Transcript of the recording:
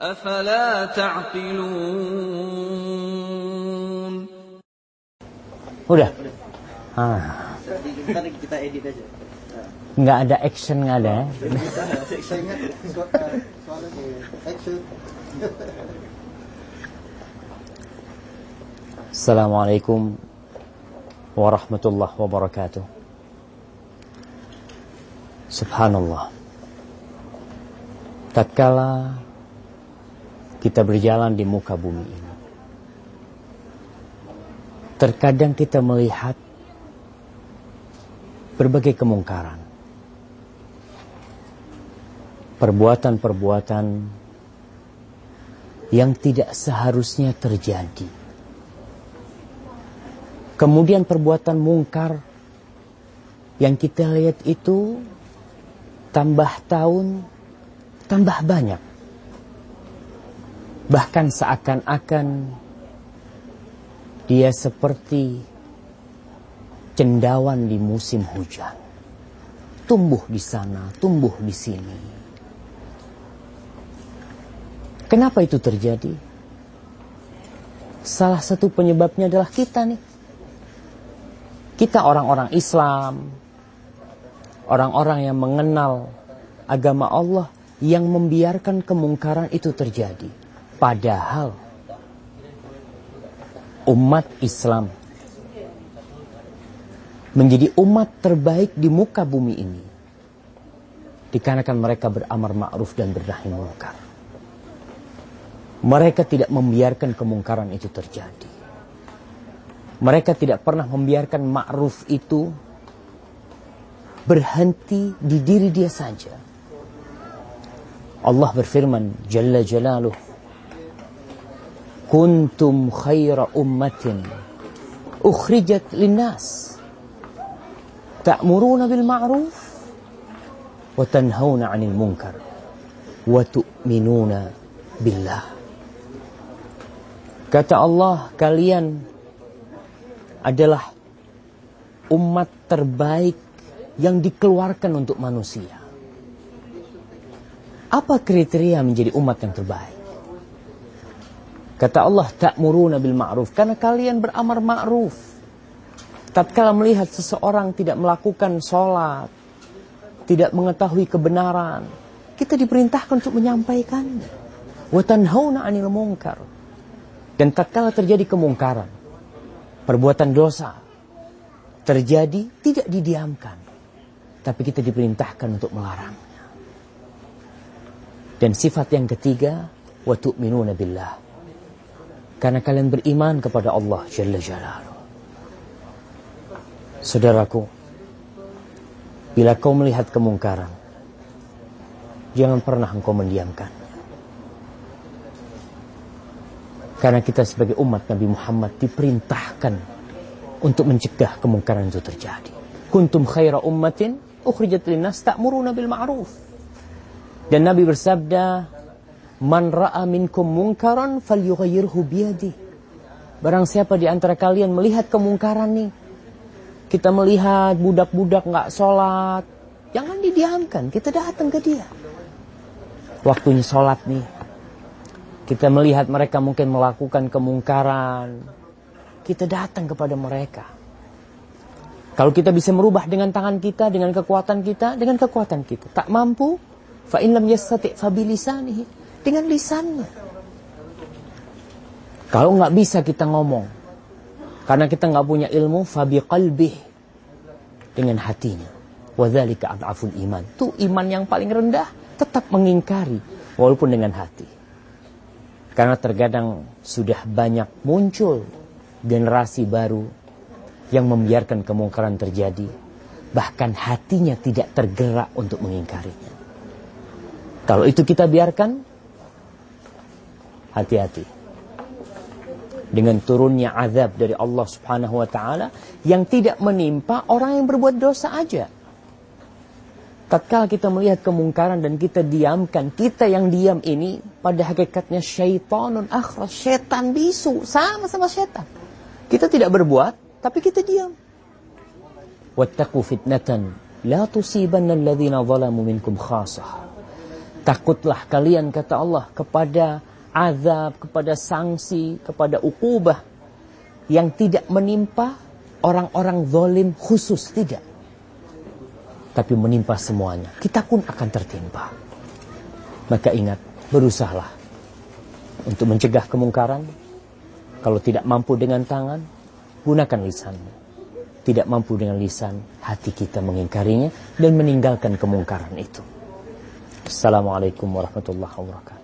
أفلا تعقلون Udah. Ah. Ntar kita edit aja. Nggak ada action nggak ada. ya? Saya ingat su- eh, suaranya action. Assalamualaikum warahmatullahi wabarakatuh. Subhanallah. Tatkala kita berjalan di muka bumi ini, terkadang kita melihat berbagai kemungkaran, perbuatan-perbuatan yang tidak seharusnya terjadi. Kemudian perbuatan mungkar yang kita lihat itu tambah tahun tambah banyak. Bahkan seakan-akan dia seperti cendawan di musim hujan. Tumbuh di sana, tumbuh di sini. Kenapa itu terjadi? Salah satu penyebabnya adalah kita nih. Kita orang-orang Islam, orang-orang yang mengenal agama Allah yang membiarkan kemungkaran itu terjadi. Padahal umat Islam menjadi umat terbaik di muka bumi ini. Dikarenakan mereka beramar ma'ruf dan bernahi munkar. Mereka tidak membiarkan kemungkaran itu terjadi. Mereka tidak pernah membiarkan ma'ruf itu berhenti di diri dia saja. Allah berfirman Jalla Jalaluh Kuntum khaira ummatin ukhrijat linnas ta'muruna bil ma'ruf wa tanhauna 'anil munkar wa tu'minuna billah Kata Allah kalian adalah umat terbaik yang dikeluarkan untuk manusia. Apa kriteria menjadi umat yang terbaik? Kata Allah, ta'muruna bil ma'ruf. Karena kalian beramar ma'ruf. Tatkala melihat seseorang tidak melakukan sholat, tidak mengetahui kebenaran, kita diperintahkan untuk menyampaikannya. Wa tanhauna 'anil munkar. Dan tatkala terjadi kemungkaran, perbuatan dosa terjadi tidak didiamkan tapi kita diperintahkan untuk melarangnya dan sifat yang ketiga wa tu'minuna billah karena kalian beriman kepada Allah jalla jalaluhu saudaraku bila kau melihat kemungkaran jangan pernah engkau mendiamkan karena kita sebagai umat Nabi Muhammad diperintahkan untuk mencegah kemungkaran itu terjadi. Kuntum khaira ummatin ukhrijat linnas ta'muruna bil ma'ruf. Dan Nabi bersabda, "Man ra'a minkum munkaran falyughayyirhu biyadi." Barang siapa di antara kalian melihat kemungkaran nih, kita melihat budak-budak nggak sholat, jangan didiamkan, kita datang ke dia. Waktunya sholat nih, kita melihat mereka mungkin melakukan kemungkaran. Kita datang kepada mereka. Kalau kita bisa merubah dengan tangan kita, dengan kekuatan kita, dengan kekuatan kita. Tak mampu, fa in lam yastati' fa bilisanihi. Dengan lisannya. Kalau nggak bisa kita ngomong, karena kita nggak punya ilmu, fa qalbih dengan hatinya. Wadzalika ad'aful iman. Itu iman yang paling rendah, tetap mengingkari walaupun dengan hati. Karena terkadang sudah banyak muncul generasi baru yang membiarkan kemungkaran terjadi. Bahkan hatinya tidak tergerak untuk mengingkarinya. Kalau itu kita biarkan, hati-hati. Dengan turunnya azab dari Allah subhanahu wa ta'ala yang tidak menimpa orang yang berbuat dosa aja. Tatkala kita melihat kemungkaran dan kita diamkan, kita yang diam ini pada hakikatnya syaitanun akhras, setan bisu, sama-sama setan. Kita tidak berbuat, tapi kita diam. Wattaqu fitnatan la tusibanna alladhina zalamu minkum khasah. Takutlah kalian kata Allah kepada azab, kepada sanksi, kepada ukubah yang tidak menimpa orang-orang zalim khusus tidak. Tapi menimpa semuanya. Kita pun akan tertimpa. Maka ingat, berusahalah untuk mencegah kemungkaran. Kalau tidak mampu dengan tangan, gunakan lisanmu. Tidak mampu dengan lisan, hati kita mengingkarinya dan meninggalkan kemungkaran itu. Assalamualaikum warahmatullahi wabarakatuh.